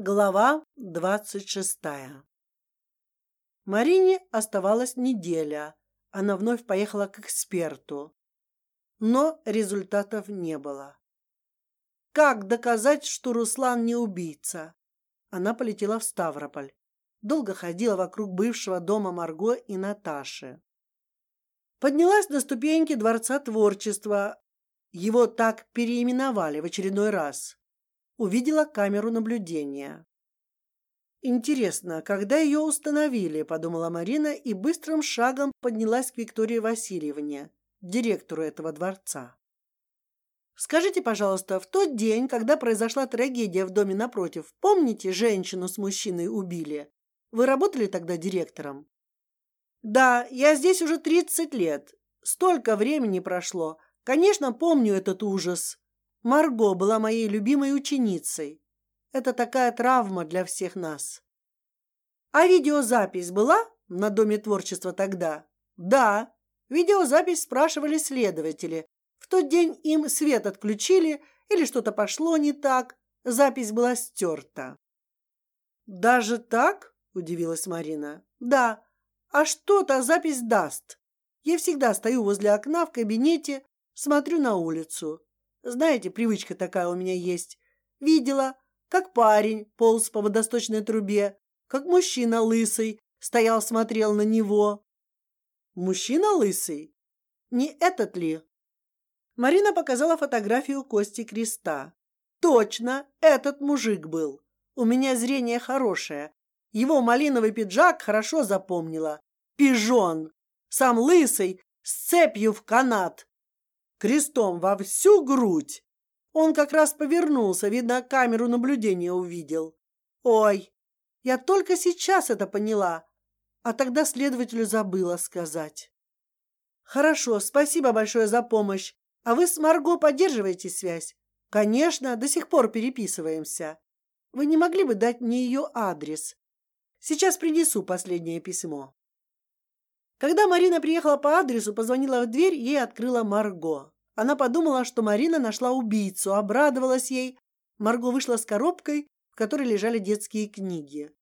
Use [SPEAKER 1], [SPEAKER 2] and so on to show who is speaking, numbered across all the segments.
[SPEAKER 1] Глава двадцать шестая. Марине оставалась неделя. Она вновь поехала к эксперту, но результатов не было. Как доказать, что Руслан не убийца? Она полетела в Ставрополь. Долго ходила вокруг бывшего дома Марго и Наташи. Поднялась на ступеньки дворца творчества. Его так переименовали в очередной раз увидела камеру наблюдения. Интересно, когда ее установили, подумала Марина и быстрым шагом поднялась к Виктории Васильевне, директору этого дворца. Скажите, пожалуйста, в тот день, когда произошла трагедия в доме напротив, помните, женщину с мужчиной убили? Вы работали тогда директором? Да, я здесь уже тридцать лет. Столько времени прошло. Конечно, помню этот ужас. Марго была моей любимой ученицей. Это такая травма для всех нас. А видеозапись была на Доме творчества тогда? Да, видеозапись спрашивали следователи. В тот день им свет отключили или что-то пошло не так. Запись была стерта. Даже так? Удивилась Марина. Да. А что-то запись даст. Я всегда стою возле окна в кабинете, смотрю на улицу. Знаете, привычка такая у меня есть. Видела, как парень полз по водосточной трубе, как мужчина лысый стоял, смотрел на него. Мужчина лысый? Не этот ли? Марина показала фотографию Кости Креста. Точно, этот мужик был. У меня зрение хорошее. Его малиновый пиджак хорошо запомнила. Пижон, сам лысый, с цепью в канат крестом во всю грудь. Он как раз повернулся, видно, камеру наблюдения увидел. Ой, я только сейчас это поняла, а тогда следователю забыла сказать. Хорошо, спасибо большое за помощь. А вы с Марго поддерживаете связь? Конечно, до сих пор переписываемся. Вы не могли бы дать мне ее адрес? Сейчас принесу последнее письмо. Когда Марина приехала по адресу, позвонила в дверь, ей открыла Марго. Она подумала, что Марина нашла убийцу, обрадовалась ей. Марго вышла с коробкой, в которой лежали детские книги.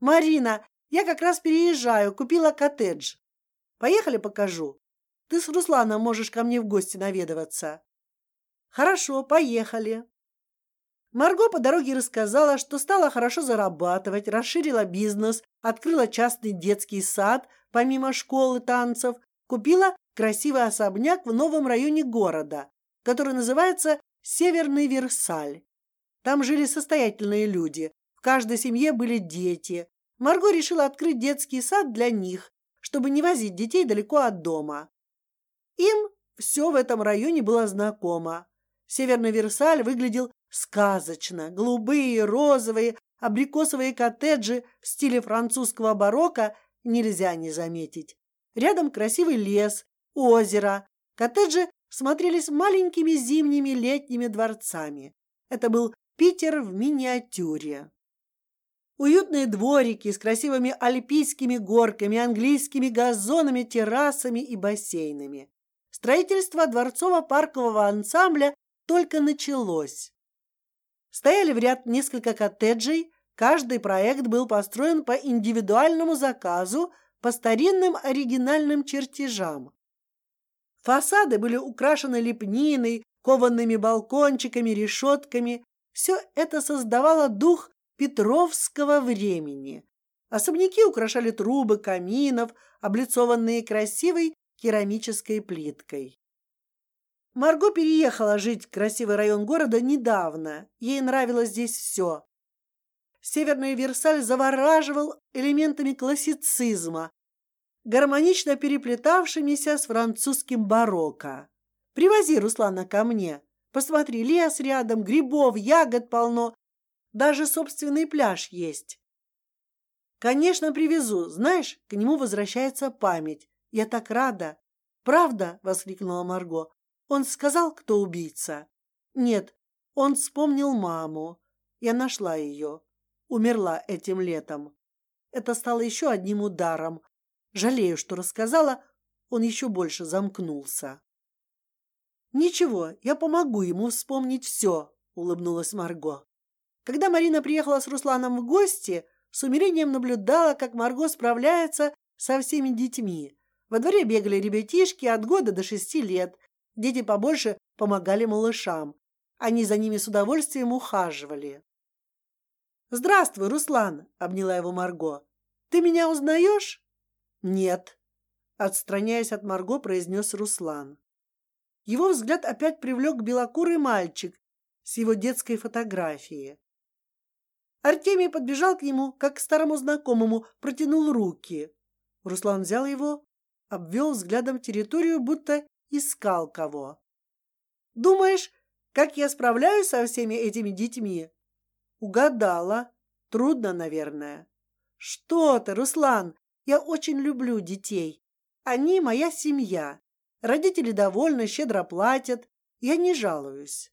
[SPEAKER 1] Марина, я как раз переезжаю, купила коттедж. Поехали, покажу. Ты с Русланом можешь ко мне в гости наведываться. Хорошо, поехали. Марго по дороге рассказала, что стала хорошо зарабатывать, расширила бизнес, открыла частный детский сад, помимо школы танцев, купила красивый особняк в новом районе города, который называется Северный Версаль. Там жили состоятельные люди, в каждой семье были дети. Марго решила открыть детский сад для них, чтобы не возить детей далеко от дома. Им все в этом районе было знакомо. Северный Версаль выглядел сказочно: голубые, розовые, абрикосовые коттеджи в стиле французского барокко нельзя не заметить. Рядом красивый лес, озеро. Коттеджи смотрелись маленькими зимними летними дворцами. Это был Питер в миниатюре. Уютные дворики с красивыми альпийскими горками, английскими газонами, террасами и бассейнами. Строительство дворцово-паркового ансамбля только началось. Стояли в ряд несколько коттеджей. Каждый проект был построен по индивидуальному заказу по старинным оригинальным чертежам. Фасады были украшены лепниной, коваными балкончиками, решетками. Все это создавало дух Петровского времени. Особняки украшали трубы каминов, облицованные красивой керамической плиткой. Марго переехала жить в красивый район города недавно. Ей нравилось здесь все. Северный Версаль завораживал элементами классицизма, гармонично переплетавшимися с французским барокко. Привози Руслана ко мне, посмотри, лес рядом, грибов, ягод полно, даже собственный пляж есть. Конечно, привезу. Знаешь, к нему возвращается память. Я так рада. Правда? воскликнула Марго. Он сказал, кто убийца. Нет, он вспомнил маму. Я нашла ее умерла этим летом. Это стало еще одним ударом. Жалею, что рассказала. Он еще больше замкнулся. Ничего, я помогу ему вспомнить все. Улыбнулась Марго. Когда Марина приехала с Русланом в гости, с умилением наблюдала, как Марго справляется со всеми детьми. Во дворе бегали ребятишки от года до шести лет. Дети побольше помогали малышам. Они за ними с удовольствием ухаживали. Здравствуй, Руслан, обняла его Марго. Ты меня узнаешь? Нет. Отстраняясь от Марго, произнес Руслан. Его взгляд опять привлек белокурый мальчик с его детской фотографии. Артемий подбежал к нему, как к старому знакомому, протянул руки. Руслан взял его, обвел взглядом территорию, будто искал кого. Думаешь, как я справляюсь со всеми этими детьми? Угадала. Трудно, наверное. Что ты, Руслан? Я очень люблю детей. Они моя семья. Родители довольны, щедро платят. Я не жалуюсь.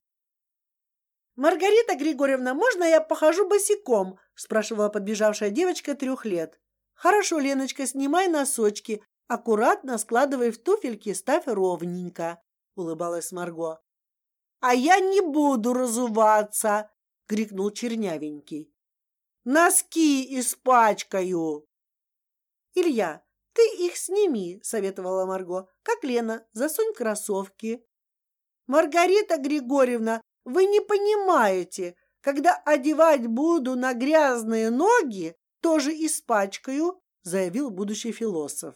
[SPEAKER 1] Маргарита Григорьевна, можно я похожу босиком? спрашивала подбежавшая девочка трех лет. Хорошо, Леночка, снимай носочки, аккуратно складывай в туфельки, ставь ровненько. Улыбалась Марго. А я не буду разуваться, крикнул чернявенький. Носки испачкаю. Илья, ты их сними, советовала Марго. Как Лена, засунь кроссовки. Маргарита Григорьевна, вы не понимаете, когда одевать буду на грязные ноги, тоже испачкаю, заявил будущий философ.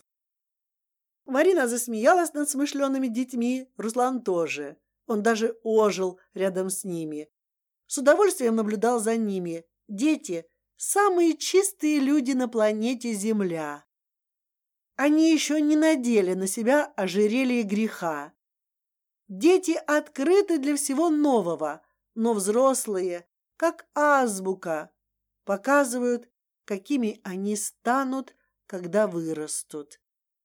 [SPEAKER 1] Марина засмеялась над смышленными детьми, Руслан тоже. Он даже ожил рядом с ними. С удовольствием наблюдал за ними. Дети – самые чистые люди на планете Земля. Они еще не надели на себя ожерелье греха. Дети открыты для всего нового, но взрослые, как азбука, показывают, какими они станут, когда вырастут.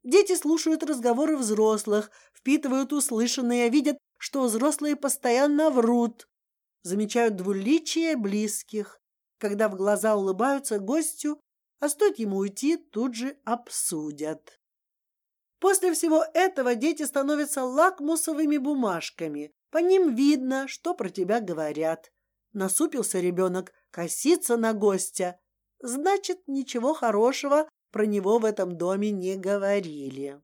[SPEAKER 1] Дети слушают разговоры взрослых, впитывают услышанное, видят, что взрослые постоянно врут, замечают двуличие близких, когда в глаза улыбаются гостю, а стоит ему уйти, тут же обсудят. После всего этого дети становятся лакмусовыми бумажками. По ним видно, что про тебя говорят. Насупился ребенок, косится на гостя. Значит, ничего хорошего про него в этом доме не говорили.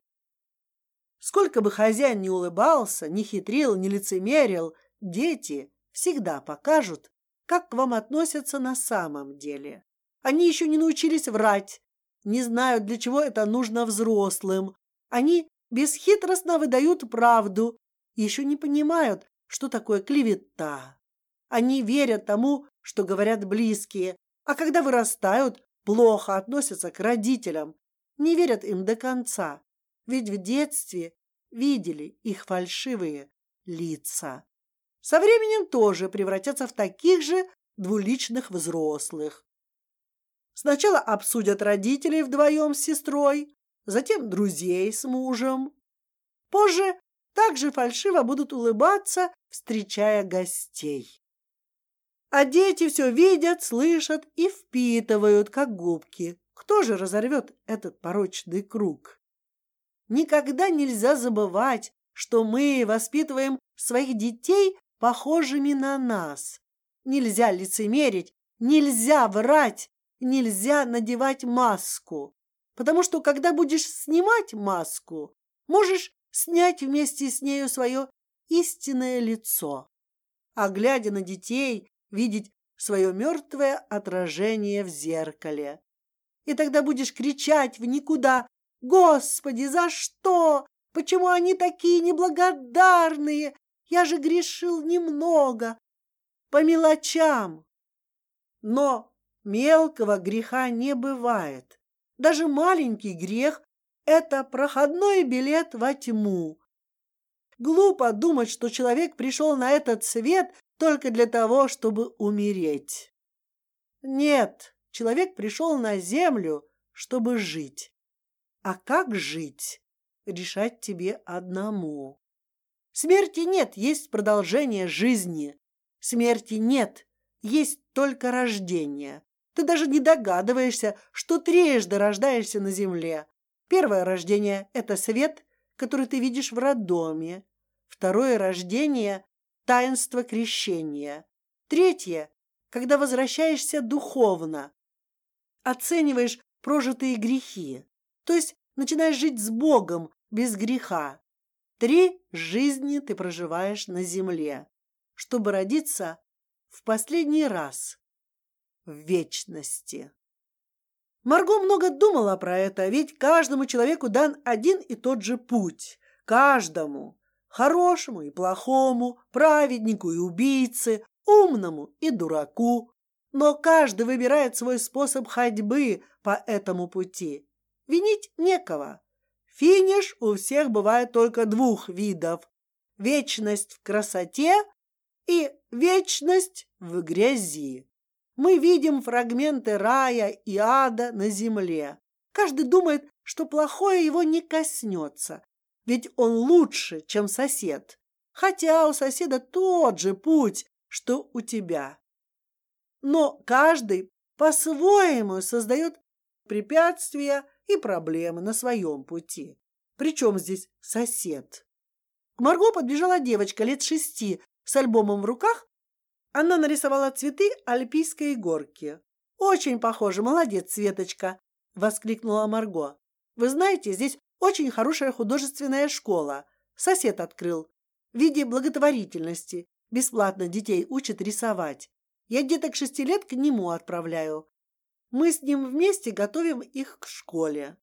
[SPEAKER 1] Сколько бы хозяин ни улыбался, ни хитрил, ни лицемерил, дети всегда покажут, как к вам относятся на самом деле. Они еще не научились врать, не знают, для чего это нужно взрослым, они бесхитростно выдают правду, еще не понимают, что такое клевета. Они верят тому, что говорят близкие, а когда вырастают, плохо относятся к родителям, не верят им до конца, ведь в детстве видели их фальшивые лица. Со временем тоже превратятся в таких же двуличных взрослых. Сначала обсудят родителей вдвоем с сестрой, затем друзей с мужем. Позже также фальшиво будут улыбаться, встречая гостей. А дети все видят, слышат и впитывают, как губки. Кто же разорвет этот порочный круг? Никогда нельзя забывать, что мы воспитываем своих детей похожими на нас. Нельзя лицемерить, нельзя врать, нельзя надевать маску. Потому что когда будешь снимать маску, можешь снять вместе с нею свое истинное лицо, а глядя на детей, видеть свое мертвое отражение в зеркале. И тогда будешь кричать в никуда: "Господи, за что? Почему они такие неблагодарные? Я же грешил немного, по мелочам". Но мелкого греха не бывает. Даже маленький грех – это проходной билет во тьму. Глупо думать, что человек пришел на этот свет только для того, чтобы умереть. Нет, человек пришел на землю, чтобы жить. А как жить? Решать тебе одному. Смерти нет, есть продолжение жизни. Смерти нет, есть только рождение. Ты даже не догадываешься, что трижды рождаешься на земле. Первое рождение – это свет, который ты видишь в роддоме. Второе рождение – таинство крещения. Третье – когда возвращаешься духовно, оцениваешь прожитые грехи, то есть начинаешь жить с Богом без греха. Три жизни ты проживаешь на земле, чтобы родиться в последний раз в вечности. Марго много думала про это, ведь каждому человеку дан один и тот же путь, каждому, хорошему и плохому, праведнику и убийце, умному и дураку, но каждый выбирает свой способ ходьбы по этому пути. Винить некого. Финиш у всех бывает только двух видов: вечность в красоте и вечность в грязи. Мы видим фрагменты рая и ада на земле. Каждый думает, что плохое его не коснется, ведь он лучше, чем сосед, хотя у соседа тот же путь, что у тебя. Но каждый по-своему создает препятствия и проблемы на своем пути. Причем здесь сосед? К Марго подбежала девочка лет шести с альбомом в руках она нарисовала цветы альпийской горки. Очень похоже, молодец, Светочка, воскликнула Марго. Вы знаете, здесь очень хорошая художественная школа. Сосед открыл в виде благотворительности. Бесплатно детей учат рисовать. Я деток шести лет к нему отправляю. Мы с ним вместе готовим их к школе.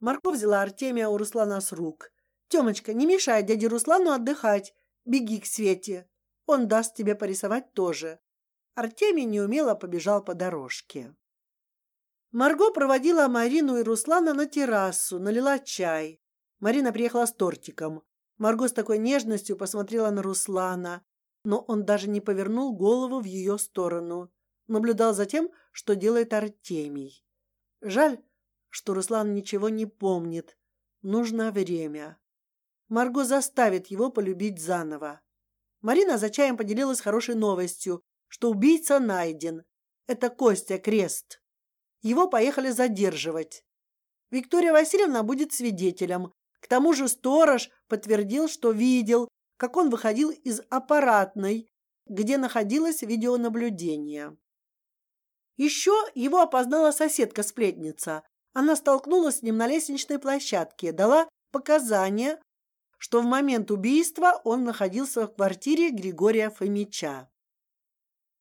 [SPEAKER 1] Марго взяла Артемия у Руслана с рук. Темочка, не мешай дяде Руслану отдыхать. Беги к Свете. Он даст тебе порисовать тоже. Артемий неумело побежал по дорожке. Марго проводила Марину и Руслана на террасу, налила чай. Марина приехала с тортиком. Марго с такой нежностью посмотрела на Руслана, но он даже не повернул голову в ее сторону, наблюдал за тем, что делает Артемий. Жаль, что Руслан ничего не помнит. Нужно время. Марго заставит его полюбить заново. Марина за чаем поделилась хорошей новостью, что убийца найден. Это Костя Крест. Его поехали задерживать. Виктория Васильевна будет свидетелем. К тому же сторож подтвердил, что видел, как он выходил из аппаратной, где находилось видеонаблюдение. Еще его опознала соседка-сплетница. Она столкнулась с ним на лестничной площадке, дала показания, что в момент убийства он находился в квартире Григория Фомича.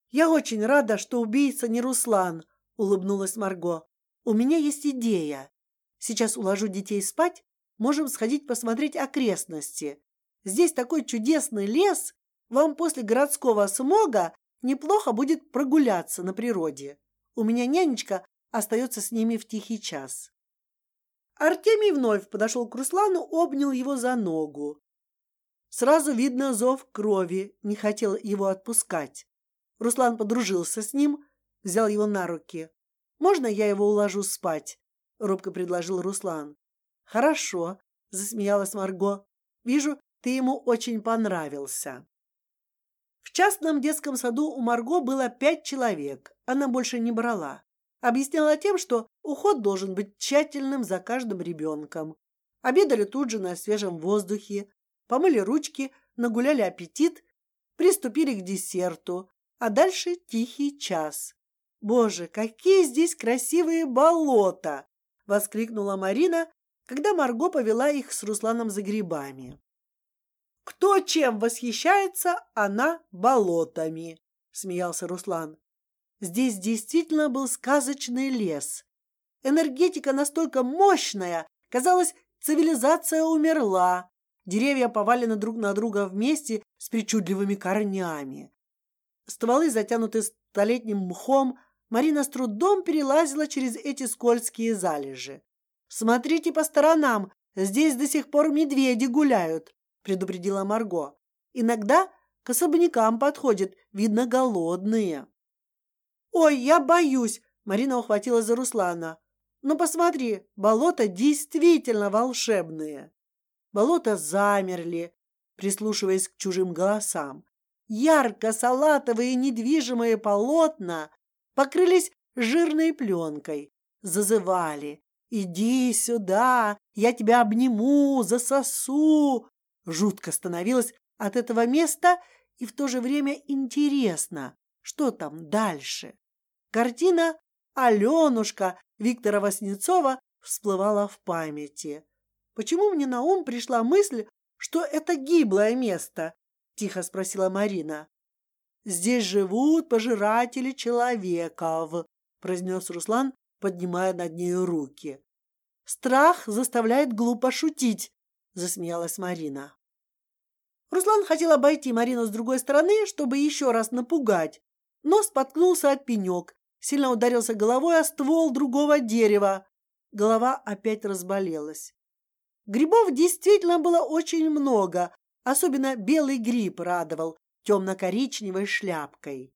[SPEAKER 1] Я очень рада, что убийца не Руслан, улыбнулась Марго. У меня есть идея. Сейчас уложу детей спать, можем сходить посмотреть окрестности. Здесь такой чудесный лес, вам после городского смога неплохо будет прогуляться на природе. У меня нянечка остается с ними в тихий час. Артемий вновь подошел к Руслану, обнял его за ногу. Сразу видно зов крови, не хотел его отпускать. Руслан подружился с ним, взял его на руки. Можно я его уложу спать? робко предложил Руслан. Хорошо, засмеялась Марго. Вижу, ты ему очень понравился. В частном детском саду у Марго было пять человек. Она больше не брала. Объясняла тем, что уход должен быть тщательным за каждым ребенком. Обедали тут же на свежем воздухе, помыли ручки, нагуляли аппетит, приступили к десерту, а дальше тихий час. Боже, какие здесь красивые болота! воскликнула Марина, когда Марго повела их с Русланом за грибами. Кто чем восхищается, она болотами, смеялся Руслан. Здесь действительно был сказочный лес. Энергетика настолько мощная, казалось, цивилизация умерла. Деревья повалены друг на друга вместе с причудливыми корнями. Стволы затянуты столетним мхом. Марина с трудом перелазила через эти скользкие залежи. Смотрите по сторонам, здесь до сих пор медведи гуляют, предупредила Марго. Иногда к особнякам подходят, видно голодные. Ой, я боюсь. Марина ухватила за Руслана. Но посмотри, болота действительно волшебные. Болота замерли, прислушиваясь к чужим голосам. Ярко-салатовые недвижимые полотна покрылись жирной пленкой, зазывали: "Иди сюда, я тебя обниму, засосу". Жутко становилось от этого места и в то же время интересно. что там дальше. Картина Аленушка Виктора Васнецова всплывала в памяти. Почему мне на ум пришла мысль, что это гиблое место? Тихо спросила Марина. Здесь живут пожиратели человеков, произнес Руслан, поднимая над нею руки. Страх заставляет глупо шутить, засмеялась Марина. Руслан хотел обойти Марину с другой стороны, чтобы еще раз напугать, но споткнулся от пенек, сильно ударился головой о ствол другого дерева. Голова опять разболелась. Грибов действительно было очень много, особенно белый гриб радовал темно-коричневой шляпкой.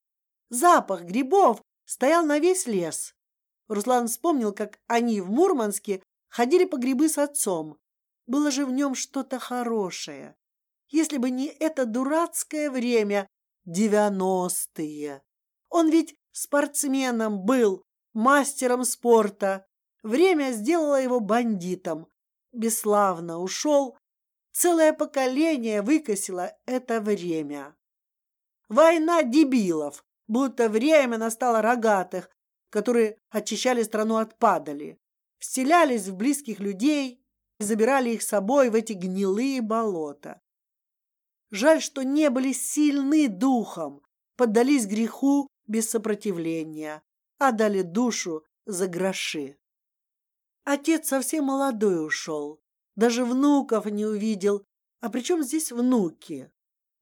[SPEAKER 1] Запах грибов стоял на весь лес. Руслан вспомнил, как они в Мурманске ходили по грибы с отцом. Было же в нем что-то хорошее если бы не это дурацкое время, девяностые. Он ведь спортсменом был, мастером спорта. Время сделало его бандитом. Бесславно ушел. Целое поколение выкосило это время. Война дебилов, будто время настало рогатых, которые очищали страну от падали, вселялись в близких людей и забирали их с собой в эти гнилые болота. Жаль, что не были сильны духом, поддались греху без сопротивления, отдали душу за гроши. Отец совсем молодой ушел, даже внуков не увидел. А при чем здесь внуки?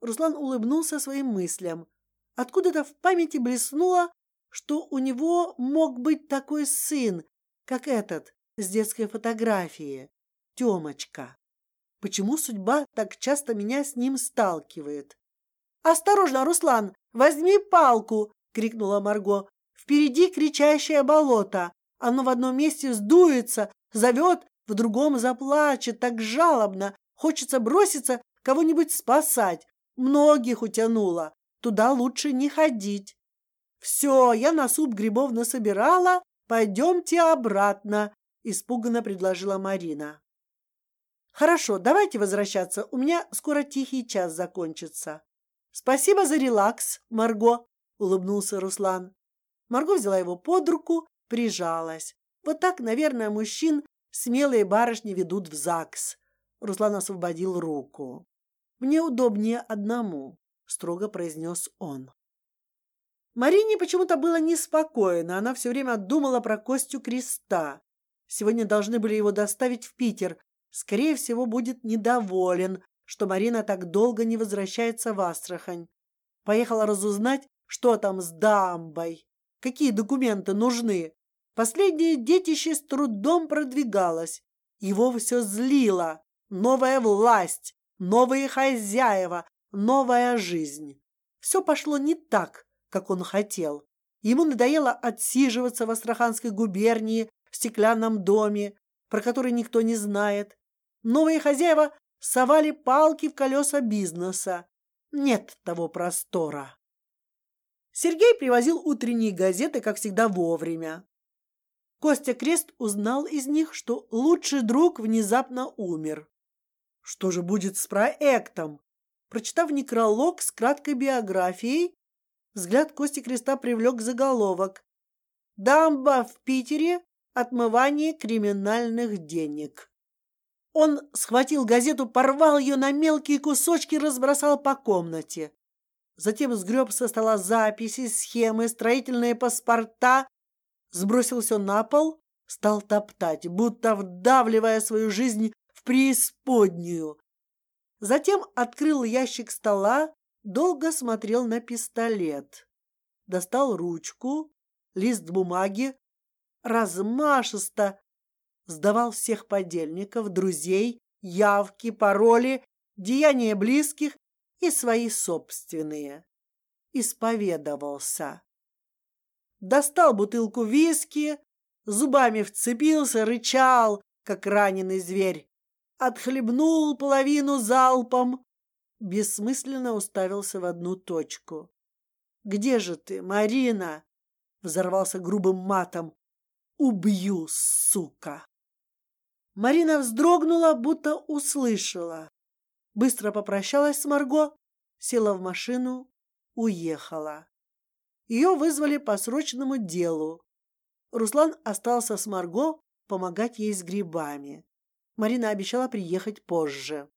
[SPEAKER 1] Руслан улыбнулся своим мыслям. Откуда-то в памяти блеснуло, что у него мог быть такой сын, как этот с детской фотографии, Темочка. Почему судьба так часто меня с ним сталкивает? Осторожно, Руслан, возьми палку! крикнула Марго. Впереди кричащее болото. Оно в одном месте сдуется, зовет, в другом заплачет так жалобно. Хочется броситься кого-нибудь спасать. Многих утянуло. Туда лучше не ходить. Все, я на суп грибов насобирала. Пойдемте обратно. Испуганно предложила Марина. Хорошо, давайте возвращаться. У меня скоро тихий час закончится. Спасибо за релакс, Марго. Улыбнулся Руслан. Марго взяла его под руку, прижалась. Вот так, наверное, мужчин смелые барышни ведут в ЗАГС. Руслан освободил руку. Мне удобнее одному, строго произнес он. Марине почему-то было неспокойно. Она все время думала про Костю Креста. Сегодня должны были его доставить в Питер, скорее всего, будет недоволен, что Марина так долго не возвращается в Астрахань. Поехала разузнать, что там с дамбой, какие документы нужны. Последнее детище с трудом продвигалось. Его все злило. Новая власть, новые хозяева, новая жизнь. Все пошло не так, как он хотел. Ему надоело отсиживаться в Астраханской губернии в стеклянном доме, про который никто не знает. Новые хозяева совали палки в колеса бизнеса. Нет того простора. Сергей привозил утренние газеты, как всегда, вовремя. Костя Крест узнал из них, что лучший друг внезапно умер. Что же будет с проектом? Прочитав некролог с краткой биографией, взгляд Кости Креста привлек заголовок: "Дамба в Питере. Отмывание криминальных денег". Он схватил газету, порвал ее на мелкие кусочки, разбросал по комнате. Затем сгреб со стола записи, схемы, строительные паспорта, сбросил все на пол, стал топтать, будто вдавливая свою жизнь в преисподнюю. Затем открыл ящик стола, долго смотрел на пистолет, достал ручку, лист бумаги, размашисто сдавал всех подельников, друзей, явки, пароли, деяния близких и свои собственные. Исповедовался. Достал бутылку виски, зубами вцепился, рычал, как раненый зверь, отхлебнул половину залпом, бессмысленно уставился в одну точку. Где же ты, Марина? Взорвался грубым матом. Убью, сука! Марина вздрогнула, будто услышала. Быстро попрощалась с Марго, села в машину, уехала. Ее вызвали по срочному делу. Руслан остался с Марго помогать ей с грибами. Марина обещала приехать позже.